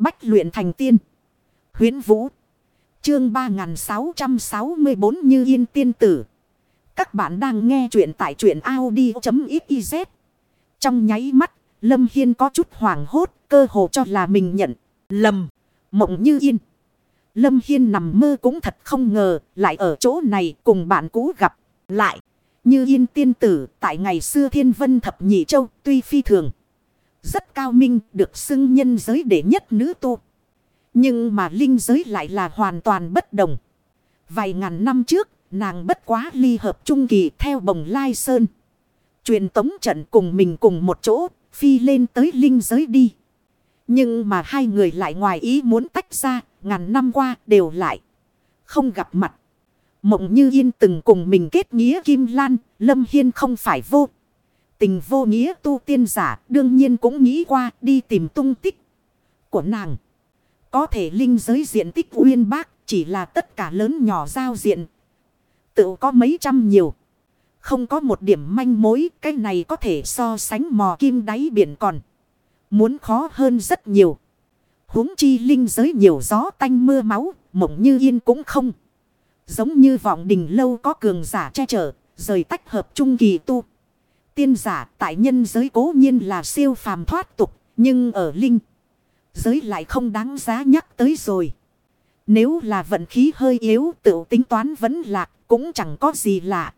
Bách luyện thành tiên. huyễn Vũ. Chương 3664 Như Yên Tiên Tử. Các bạn đang nghe truyện tại truyện Audi.xyz. Trong nháy mắt, Lâm Hiên có chút hoảng hốt, cơ hồ cho là mình nhận. Lầm, mộng Như Yên. Lâm Hiên nằm mơ cũng thật không ngờ, lại ở chỗ này cùng bạn cũ gặp lại. Như Yên Tiên Tử, tại ngày xưa Thiên Vân Thập Nhị Châu, tuy phi thường. Rất cao minh, được xưng nhân giới đệ nhất nữ tu. Nhưng mà linh giới lại là hoàn toàn bất đồng. Vài ngàn năm trước, nàng bất quá ly hợp trung kỳ theo bồng lai sơn. Truyền tống trận cùng mình cùng một chỗ, phi lên tới linh giới đi. Nhưng mà hai người lại ngoài ý muốn tách ra, ngàn năm qua đều lại. Không gặp mặt. Mộng như yên từng cùng mình kết nghĩa kim lan, lâm hiên không phải vô. Tình vô nghĩa tu tiên giả đương nhiên cũng nghĩ qua đi tìm tung tích của nàng. Có thể linh giới diện tích uyên bác chỉ là tất cả lớn nhỏ giao diện. Tự có mấy trăm nhiều. Không có một điểm manh mối, cái này có thể so sánh mò kim đáy biển còn. Muốn khó hơn rất nhiều. huống chi linh giới nhiều gió tanh mưa máu, mộng như yên cũng không. Giống như vọng đình lâu có cường giả che chở, rời tách hợp trung kỳ tu. Tiên giả tại nhân giới cố nhiên là siêu phàm thoát tục, nhưng ở linh giới lại không đáng giá nhắc tới rồi. Nếu là vận khí hơi yếu tự tính toán vẫn lạc cũng chẳng có gì lạ.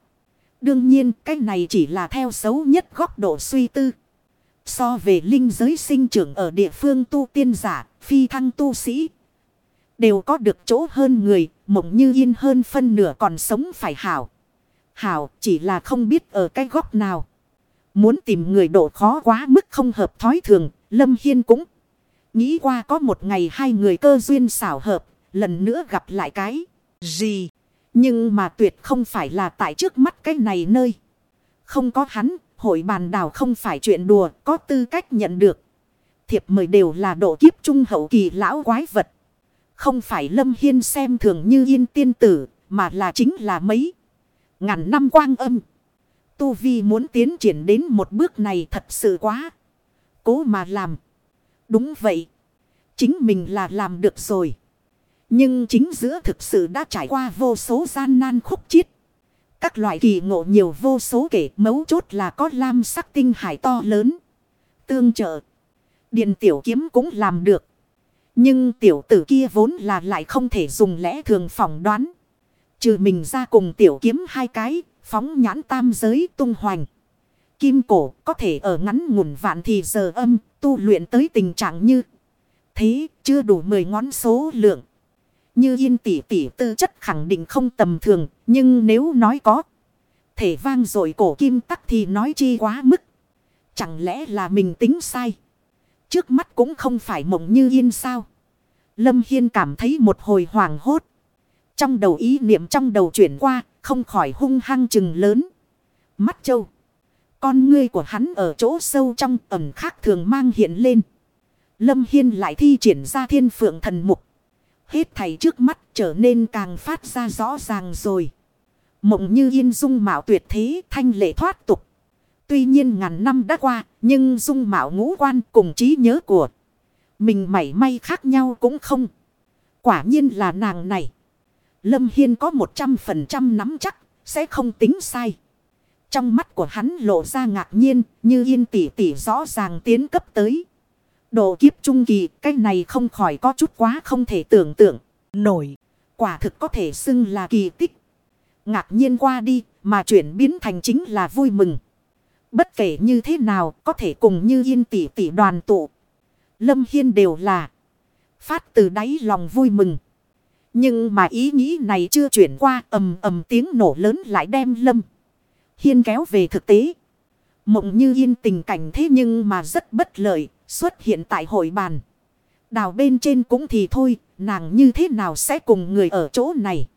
Đương nhiên cái này chỉ là theo xấu nhất góc độ suy tư. So về linh giới sinh trưởng ở địa phương tu tiên giả, phi thăng tu sĩ. Đều có được chỗ hơn người, mộng như yên hơn phân nửa còn sống phải hảo. Hảo chỉ là không biết ở cái góc nào. Muốn tìm người độ khó quá mức không hợp thói thường, Lâm Hiên cũng nghĩ qua có một ngày hai người cơ duyên xảo hợp, lần nữa gặp lại cái gì. Nhưng mà tuyệt không phải là tại trước mắt cái này nơi. Không có hắn, hội bàn đảo không phải chuyện đùa, có tư cách nhận được. Thiệp mời đều là độ kiếp trung hậu kỳ lão quái vật. Không phải Lâm Hiên xem thường như yên tiên tử, mà là chính là mấy ngàn năm quang âm. Tu Vi muốn tiến triển đến một bước này thật sự quá. Cố mà làm. Đúng vậy. Chính mình là làm được rồi. Nhưng chính giữa thực sự đã trải qua vô số gian nan khúc chiết. Các loại kỳ ngộ nhiều vô số kể, mấu chốt là có lam sắc tinh hải to lớn. Tương trợ. Điện tiểu kiếm cũng làm được. Nhưng tiểu tử kia vốn là lại không thể dùng lẽ thường phỏng đoán. Trừ mình ra cùng tiểu kiếm hai cái Phóng nhãn tam giới tung hoành. Kim cổ có thể ở ngắn ngủn vạn thì giờ âm tu luyện tới tình trạng như. Thế, chưa đủ 10 ngón số lượng. Như yên tỷ tỷ tư chất khẳng định không tầm thường. Nhưng nếu nói có. Thể vang rồi cổ kim tắc thì nói chi quá mức. Chẳng lẽ là mình tính sai. Trước mắt cũng không phải mộng như yên sao. Lâm Hiên cảm thấy một hồi hoàng hốt. Trong đầu ý niệm trong đầu chuyển qua không khỏi hung hăng chừng lớn. Mắt châu. Con ngươi của hắn ở chỗ sâu trong ẩm khác thường mang hiện lên. Lâm Hiên lại thi triển ra thiên phượng thần mục. Hết thảy trước mắt trở nên càng phát ra rõ ràng rồi. Mộng như yên dung mạo tuyệt thế, thanh lệ thoát tục. Tuy nhiên ngàn năm đã qua, nhưng dung mạo ngũ quan cùng trí nhớ của mình mảy may khác nhau cũng không. Quả nhiên là nàng này. Lâm Hiên có 100% nắm chắc, sẽ không tính sai. Trong mắt của hắn lộ ra ngạc nhiên, như yên tỷ tỷ rõ ràng tiến cấp tới. Độ kiếp trung kỳ, cái này không khỏi có chút quá không thể tưởng tượng. Nổi, quả thực có thể xưng là kỳ tích. Ngạc nhiên qua đi, mà chuyển biến thành chính là vui mừng. Bất kể như thế nào, có thể cùng như yên tỷ tỷ đoàn tụ. Lâm Hiên đều là phát từ đáy lòng vui mừng. Nhưng mà ý nghĩ này chưa chuyển qua, ầm ầm tiếng nổ lớn lại đem lâm. Hiên kéo về thực tế. Mộng như yên tình cảnh thế nhưng mà rất bất lợi, xuất hiện tại hội bàn. Đào bên trên cũng thì thôi, nàng như thế nào sẽ cùng người ở chỗ này.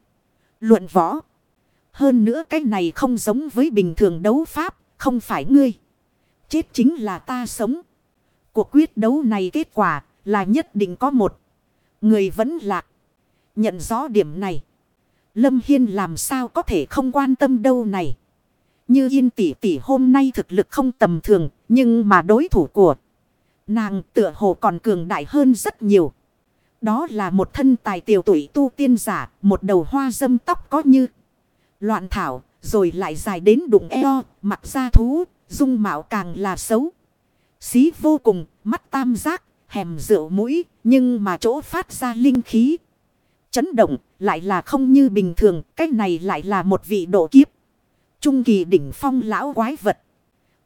Luận võ. Hơn nữa cái này không giống với bình thường đấu pháp, không phải ngươi. Chết chính là ta sống. Cuộc quyết đấu này kết quả là nhất định có một. Người vẫn lạc. Nhận rõ điểm này. Lâm Hiên làm sao có thể không quan tâm đâu này. Như yên tỷ tỷ hôm nay thực lực không tầm thường. Nhưng mà đối thủ của Nàng tựa hồ còn cường đại hơn rất nhiều. Đó là một thân tài tiểu tuổi tu tiên giả, một đầu hoa dâm tóc có như loạn thảo, rồi lại dài đến đụng eo, mặt da thú, dung mạo càng là xấu. Xí vô cùng, mắt tam giác, hèm rượu mũi, nhưng mà chỗ phát ra linh khí. Chấn động, lại là không như bình thường, cái này lại là một vị độ kiếp. Trung kỳ đỉnh phong lão quái vật.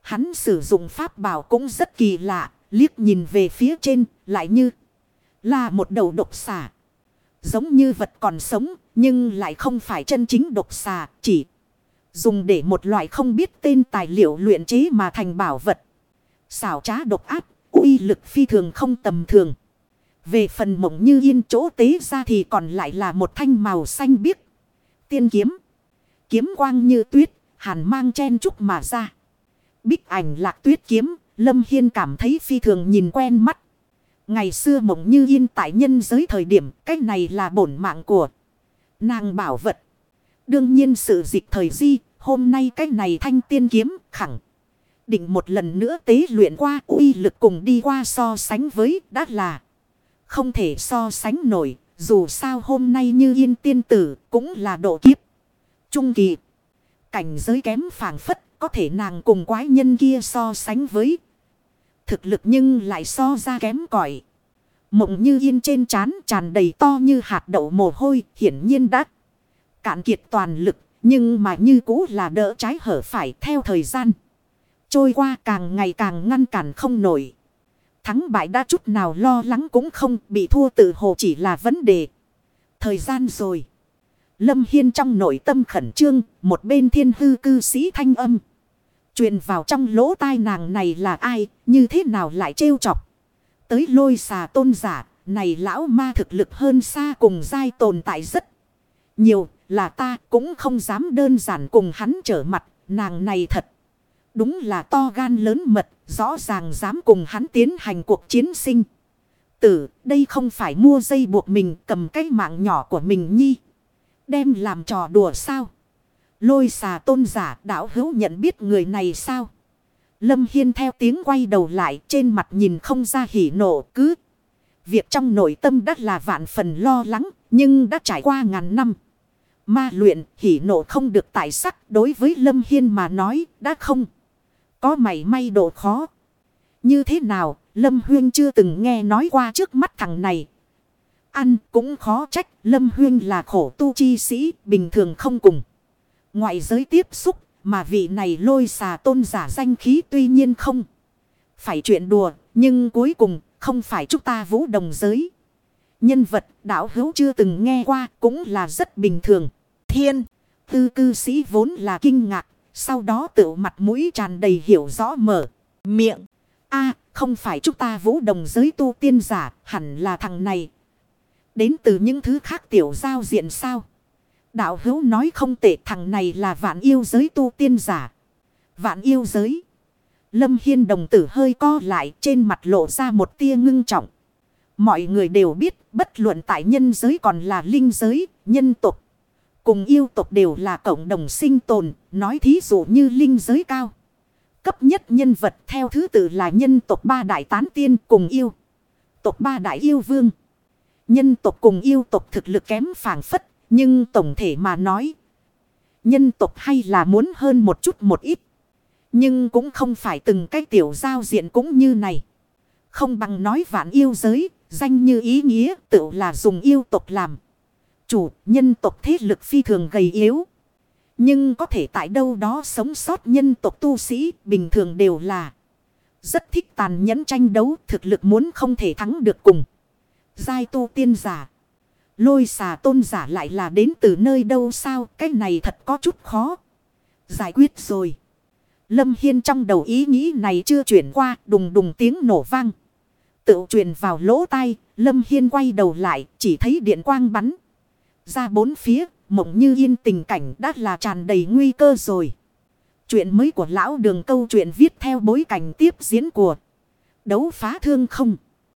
Hắn sử dụng pháp bảo cũng rất kỳ lạ, liếc nhìn về phía trên, lại như là một đầu độc xà. Giống như vật còn sống, nhưng lại không phải chân chính độc xà, chỉ dùng để một loại không biết tên tài liệu luyện chế mà thành bảo vật. Xảo trá độc áp, uy lực phi thường không tầm thường. Về phần mộng như yên chỗ tế ra thì còn lại là một thanh màu xanh biếc. Tiên kiếm. Kiếm quang như tuyết, hàn mang chen trúc mà ra. Bích ảnh lạc tuyết kiếm, Lâm Hiên cảm thấy phi thường nhìn quen mắt. Ngày xưa mộng như yên tại nhân giới thời điểm, cái này là bổn mạng của nàng bảo vật. Đương nhiên sự dịch thời di, hôm nay cái này thanh tiên kiếm khẳng. Định một lần nữa tế luyện qua uy lực cùng đi qua so sánh với đã là. Không thể so sánh nổi, dù sao hôm nay như yên tiên tử cũng là độ kiếp. Trung kỳ. Cảnh giới kém phản phất, có thể nàng cùng quái nhân kia so sánh với. Thực lực nhưng lại so ra kém cỏi Mộng như yên trên trán tràn đầy to như hạt đậu mồ hôi, hiển nhiên đã cạn kiệt toàn lực, nhưng mà như cũ là đỡ trái hở phải theo thời gian. Trôi qua càng ngày càng ngăn cản không nổi. Thắng bại đã chút nào lo lắng cũng không bị thua tự hồ chỉ là vấn đề. Thời gian rồi. Lâm Hiên trong nội tâm khẩn trương, một bên thiên hư cư sĩ thanh âm. truyền vào trong lỗ tai nàng này là ai, như thế nào lại trêu chọc. Tới lôi xà tôn giả, này lão ma thực lực hơn xa cùng dai tồn tại rất nhiều, là ta cũng không dám đơn giản cùng hắn trở mặt, nàng này thật. Đúng là to gan lớn mật, rõ ràng dám cùng hắn tiến hành cuộc chiến sinh. Tử, đây không phải mua dây buộc mình cầm cái mạng nhỏ của mình nhi. Đem làm trò đùa sao? Lôi xà tôn giả đạo hữu nhận biết người này sao? Lâm Hiên theo tiếng quay đầu lại trên mặt nhìn không ra hỉ nộ cứ. Việc trong nội tâm đã là vạn phần lo lắng nhưng đã trải qua ngàn năm. Ma luyện hỉ nộ không được tại sắc đối với Lâm Hiên mà nói đã không. Có mảy may độ khó. Như thế nào Lâm Huyên chưa từng nghe nói qua trước mắt thằng này. Ăn cũng khó trách Lâm Huyên là khổ tu chi sĩ bình thường không cùng. Ngoại giới tiếp xúc mà vị này lôi xà tôn giả danh khí tuy nhiên không. Phải chuyện đùa nhưng cuối cùng không phải chúng ta vũ đồng giới. Nhân vật đảo hữu chưa từng nghe qua cũng là rất bình thường. Thiên, tư cư sĩ vốn là kinh ngạc, sau đó tự mặt mũi tràn đầy hiểu rõ mở, miệng. a không phải chúng ta vũ đồng giới tu tiên giả, hẳn là thằng này. Đến từ những thứ khác tiểu giao diện sao? Đạo hữu nói không tệ thằng này là vạn yêu giới tu tiên giả. Vạn yêu giới. Lâm Hiên đồng tử hơi co lại trên mặt lộ ra một tia ngưng trọng. Mọi người đều biết bất luận tại nhân giới còn là linh giới, nhân tục. Cùng yêu tộc đều là cộng đồng sinh tồn, nói thí dụ như linh giới cao. Cấp nhất nhân vật theo thứ tự là nhân tộc ba đại tán tiên cùng yêu. Tộc ba đại yêu vương. Nhân tộc cùng yêu tộc thực lực kém phản phất, nhưng tổng thể mà nói. Nhân tộc hay là muốn hơn một chút một ít. Nhưng cũng không phải từng cái tiểu giao diện cũng như này. Không bằng nói vạn yêu giới, danh như ý nghĩa tự là dùng yêu tộc làm chủ nhân tộc thế lực phi thường gầy yếu. Nhưng có thể tại đâu đó sống sót nhân tộc tu sĩ bình thường đều là rất thích tàn nhẫn tranh đấu thực lực muốn không thể thắng được cùng. Giai tu tiên giả. Lôi xà tôn giả lại là đến từ nơi đâu sao cái này thật có chút khó. Giải quyết rồi. Lâm Hiên trong đầu ý nghĩ này chưa chuyển qua đùng đùng tiếng nổ vang. Tự truyền vào lỗ tai, Lâm Hiên quay đầu lại, chỉ thấy điện quang bắn ra bốn phía, mộng như yên tình cảnh đã là tràn đầy nguy cơ rồi. Chuyện mới của lão đường câu chuyện viết theo bối cảnh tiếp diễn của đấu phá thương không.